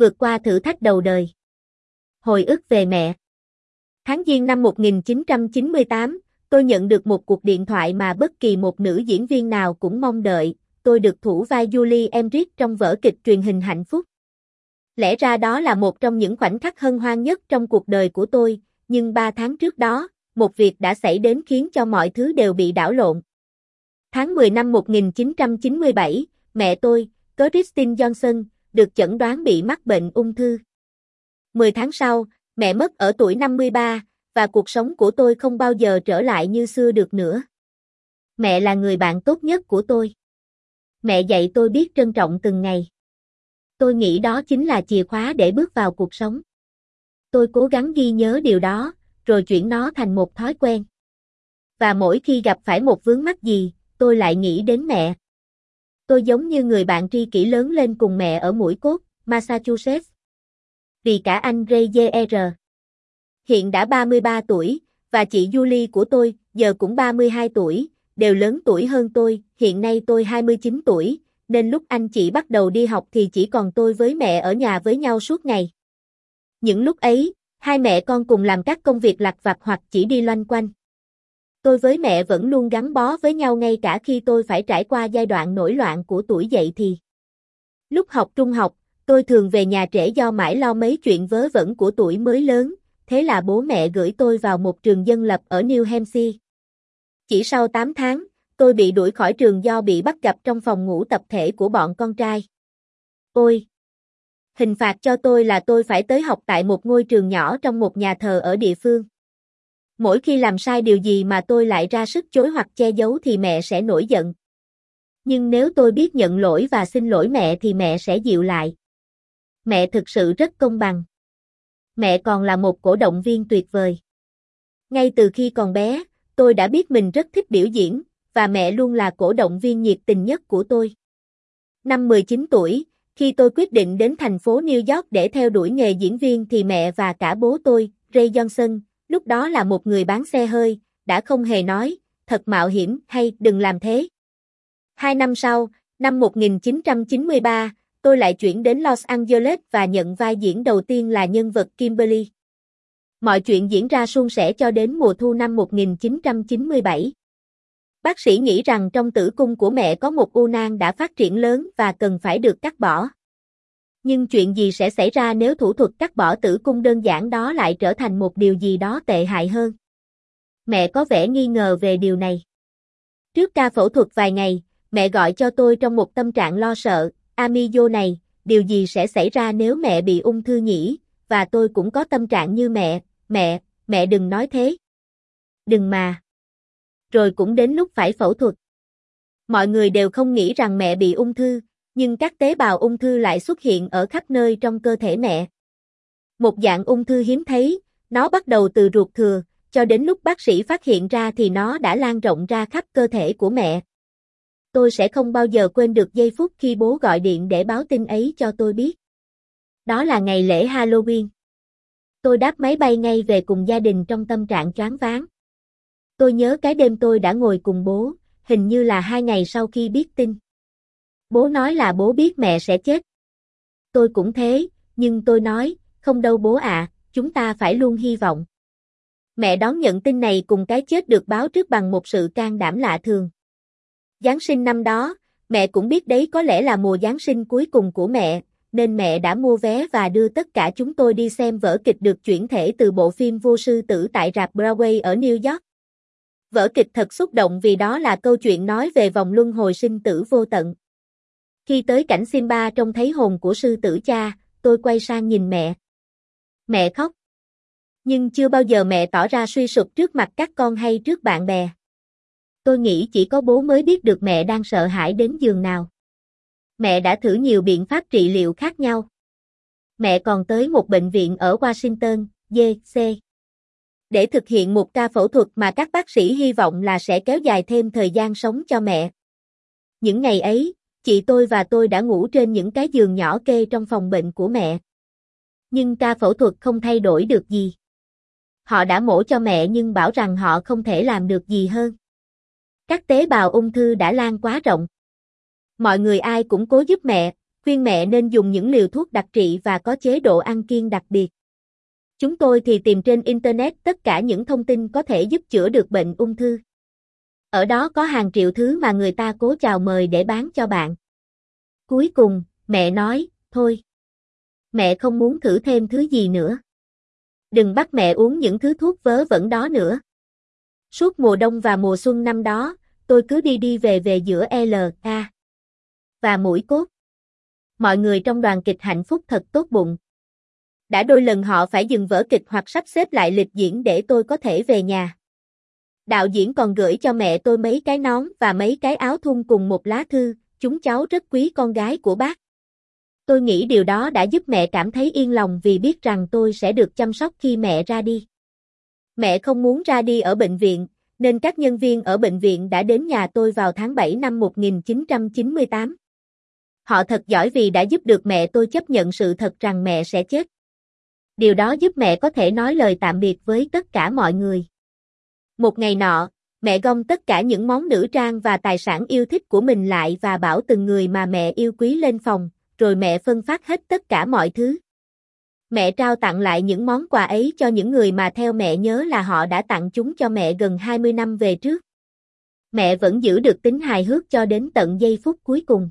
Vượt qua thử thách đầu đời. Hồi ức về mẹ. Tháng Giêng năm 1998, tôi nhận được một cuộc điện thoại mà bất kỳ một nữ diễn viên nào cũng mong đợi, tôi được thủ vai Julie Emmerich trong vở kịch truyền hình Hạnh phúc. Lẽ ra đó là một trong những khoảnh khắc hân hoan nhất trong cuộc đời của tôi, nhưng ba tháng trước đó, một việc đã xảy đến khiến cho mọi thứ đều bị đảo lộn. Tháng 10 năm 1997, mẹ tôi, Christine Johnson, được chẩn đoán bị mắc bệnh ung thư. 10 tháng sau, mẹ mất ở tuổi 53, và cuộc sống của tôi không bao giờ trở lại như xưa được nữa. Mẹ là người bạn tốt nhất của tôi. Mẹ dạy tôi biết trân trọng từng ngày. Tôi nghĩ đó chính là chìa khóa để bước vào cuộc sống. Tôi cố gắng ghi nhớ điều đó, rồi chuyển nó thành một thói quen. Và mỗi khi gặp phải một vướng mắc gì, tôi lại nghĩ đến mẹ. Tôi giống như người bạn tri kỷ lớn lên cùng mẹ ở mũi cốt, Massachusetts. Vì cả anh Ray Jr. Hiện đã 33 tuổi, và chị Julie của tôi, giờ cũng 32 tuổi, đều lớn tuổi hơn tôi, hiện nay tôi 29 tuổi, nên lúc anh chị bắt đầu đi học thì chỉ còn tôi với mẹ ở nhà với nhau suốt ngày. Những lúc ấy, hai mẹ con cùng làm các công việc lặt vặt hoặc chỉ đi loanh quanh. Tôi với mẹ vẫn luôn gắn bó với nhau ngay cả khi tôi phải trải qua giai đoạn nổi loạn của tuổi dậy thì. Lúc học trung học, tôi thường về nhà trễ do mãi lo mấy chuyện vớ vẩn của tuổi mới lớn, thế là bố mẹ gửi tôi vào một trường dân lập ở New Hampshire. Chỉ sau 8 tháng, tôi bị đuổi khỏi trường do bị bắt gặp trong phòng ngủ tập thể của bọn con trai. Ôi! Hình phạt cho tôi là tôi phải tới học tại một ngôi trường nhỏ trong một nhà thờ ở địa phương. Mỗi khi làm sai điều gì mà tôi lại ra sức chối hoặc che giấu thì mẹ sẽ nổi giận. Nhưng nếu tôi biết nhận lỗi và xin lỗi mẹ thì mẹ sẽ dịu lại. Mẹ thực sự rất công bằng. Mẹ còn là một cổ động viên tuyệt vời. Ngay từ khi còn bé, tôi đã biết mình rất thích biểu diễn, và mẹ luôn là cổ động viên nhiệt tình nhất của tôi. Năm 19 tuổi, khi tôi quyết định đến thành phố New York để theo đuổi nghề diễn viên thì mẹ và cả bố tôi, Ray Johnson, lúc đó là một người bán xe hơi, đã không hề nói, thật mạo hiểm hay đừng làm thế. Hai năm sau, năm 1993, tôi lại chuyển đến Los Angeles và nhận vai diễn đầu tiên là nhân vật Kimberly. Mọi chuyện diễn ra suôn sẻ cho đến mùa thu năm 1997. Bác sĩ nghĩ rằng trong tử cung của mẹ có một u nang đã phát triển lớn và cần phải được cắt bỏ. Nhưng chuyện gì sẽ xảy ra nếu thủ thuật cắt bỏ tử cung đơn giản đó lại trở thành một điều gì đó tệ hại hơn? Mẹ có vẻ nghi ngờ về điều này. Trước ca phẫu thuật vài ngày, mẹ gọi cho tôi trong một tâm trạng lo sợ, Amigo này, điều gì sẽ xảy ra nếu mẹ bị ung thư nhỉ? Và tôi cũng có tâm trạng như mẹ, mẹ, mẹ đừng nói thế. Đừng mà. Rồi cũng đến lúc phải phẫu thuật. Mọi người đều không nghĩ rằng mẹ bị ung thư, nhưng các tế bào ung thư lại xuất hiện ở khắp nơi trong cơ thể mẹ. Một dạng ung thư hiếm thấy, nó bắt đầu từ ruột thừa, cho đến lúc bác sĩ phát hiện ra thì nó đã lan rộng ra khắp cơ thể của mẹ. Tôi sẽ không bao giờ quên được giây phút khi bố gọi điện để báo tin ấy cho tôi biết. Đó là ngày lễ Halloween. Tôi đáp máy bay ngay về cùng gia đình trong tâm trạng choáng váng. Tôi nhớ cái đêm tôi đã ngồi cùng bố, hình như là hai ngày sau khi biết tin. Bố nói là bố biết mẹ sẽ chết. Tôi cũng thế, nhưng tôi nói, không đâu bố ạ, chúng ta phải luôn hy vọng. Mẹ đón nhận tin này cùng cái chết được báo trước bằng một sự can đảm lạ thường. Giáng sinh năm đó, mẹ cũng biết đấy có lẽ là mùa Giáng sinh cuối cùng của mẹ, nên mẹ đã mua vé và đưa tất cả chúng tôi đi xem vở kịch được chuyển thể từ bộ phim Vô sư tử tại rạp Broadway ở New York. Vở kịch thật xúc động vì đó là câu chuyện nói về vòng luân hồi sinh tử vô tận. Khi tới cảnh Simba trông thấy hồn của sư tử cha, tôi quay sang nhìn mẹ. Mẹ khóc. Nhưng chưa bao giờ mẹ tỏ ra suy sụp trước mặt các con hay trước bạn bè. Tôi nghĩ chỉ có bố mới biết được mẹ đang sợ hãi đến giường nào. Mẹ đã thử nhiều biện pháp trị liệu khác nhau. Mẹ còn tới một bệnh viện ở Washington, D.C. Để thực hiện một ca phẫu thuật mà các bác sĩ hy vọng là sẽ kéo dài thêm thời gian sống cho mẹ. Những ngày ấy, chị tôi và tôi đã ngủ trên những cái giường nhỏ kê trong phòng bệnh của mẹ. Nhưng ca phẫu thuật không thay đổi được gì. Họ đã mổ cho mẹ nhưng bảo rằng họ không thể làm được gì hơn. Các tế bào ung thư đã lan quá rộng. Mọi người ai cũng cố giúp mẹ, khuyên mẹ nên dùng những liều thuốc đặc trị và có chế độ ăn kiêng đặc biệt. Chúng tôi thì tìm trên Internet tất cả những thông tin có thể giúp chữa được bệnh ung thư. Ở đó có hàng triệu thứ mà người ta cố chào mời để bán cho bạn. Cuối cùng, mẹ nói, thôi. Mẹ không muốn thử thêm thứ gì nữa. Đừng bắt mẹ uống những thứ thuốc vớ vẩn đó nữa. Suốt mùa đông và mùa xuân năm đó, tôi cứ đi đi về về giữa L, A và mũi cốt. Mọi người trong đoàn kịch hạnh phúc thật tốt bụng. Đã đôi lần họ phải dừng vở kịch hoặc sắp xếp lại lịch diễn để tôi có thể về nhà. Đạo diễn còn gửi cho mẹ tôi mấy cái nón và mấy cái áo thun cùng một lá thư, chúng cháu rất quý con gái của bác. Tôi nghĩ điều đó đã giúp mẹ cảm thấy yên lòng vì biết rằng tôi sẽ được chăm sóc khi mẹ ra đi. Mẹ không muốn ra đi ở bệnh viện, nên các nhân viên ở bệnh viện đã đến nhà tôi vào tháng 7 năm 1998. Họ thật giỏi vì đã giúp được mẹ tôi chấp nhận sự thật rằng mẹ sẽ chết. Điều đó giúp mẹ có thể nói lời tạm biệt với tất cả mọi người. Một ngày nọ, mẹ gom tất cả những món nữ trang và tài sản yêu thích của mình lại và bảo từng người mà mẹ yêu quý lên phòng, rồi mẹ phân phát hết tất cả mọi thứ. Mẹ trao tặng lại những món quà ấy cho những người mà theo mẹ nhớ là họ đã tặng chúng cho mẹ gần 20 năm về trước. Mẹ vẫn giữ được tính hài hước cho đến tận giây phút cuối cùng.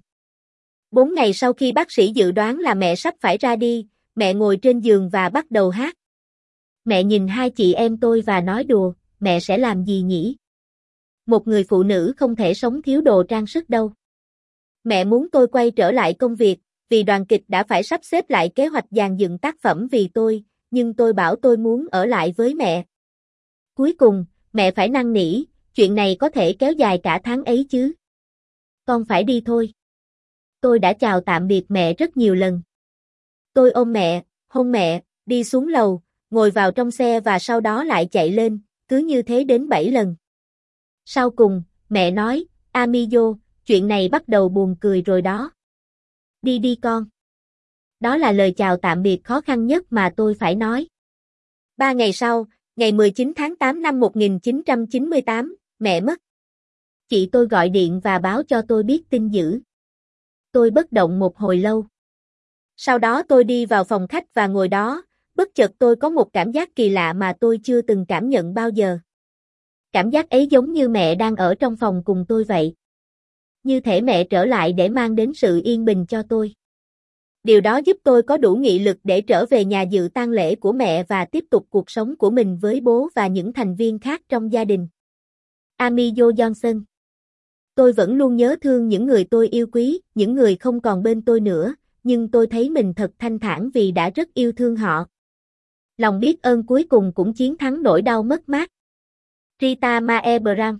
Bốn ngày sau khi bác sĩ dự đoán là mẹ sắp phải ra đi, mẹ ngồi trên giường và bắt đầu hát. Mẹ nhìn hai chị em tôi và nói đùa, mẹ sẽ làm gì nhỉ? Một người phụ nữ không thể sống thiếu đồ trang sức đâu. Mẹ muốn tôi quay trở lại công việc, vì đoàn kịch đã phải sắp xếp lại kế hoạch dàn dựng tác phẩm vì tôi, nhưng tôi bảo tôi muốn ở lại với mẹ. Cuối cùng, mẹ phải năn nỉ, chuyện này có thể kéo dài cả tháng ấy chứ. Con phải đi thôi. Tôi đã chào tạm biệt mẹ rất nhiều lần. Tôi ôm mẹ, hôn mẹ, đi xuống lầu, ngồi vào trong xe và sau đó lại chạy lên, cứ như thế đến 7 lần. Sau cùng, mẹ nói, Amiyo, chuyện này bắt đầu buồn cười rồi đó. Đi đi con. Đó là lời chào tạm biệt khó khăn nhất mà tôi phải nói. Ba ngày sau, ngày 19 tháng 8 năm 1998, mẹ mất. Chị tôi gọi điện và báo cho tôi biết tin dữ. Tôi bất động một hồi lâu. Sau đó tôi đi vào phòng khách và ngồi đó, bất chợt tôi có một cảm giác kỳ lạ mà tôi chưa từng cảm nhận bao giờ. Cảm giác ấy giống như mẹ đang ở trong phòng cùng tôi vậy. Như thể mẹ trở lại để mang đến sự yên bình cho tôi. Điều đó giúp tôi có đủ nghị lực để trở về nhà dự tang lễ của mẹ và tiếp tục cuộc sống của mình với bố và những thành viên khác trong gia đình. Amy Jo Johnson Tôi vẫn luôn nhớ thương những người tôi yêu quý, những người không còn bên tôi nữa, nhưng tôi thấy mình thật thanh thản vì đã rất yêu thương họ. Lòng biết ơn cuối cùng cũng chiến thắng nỗi đau mất mát. Rita Mae Brown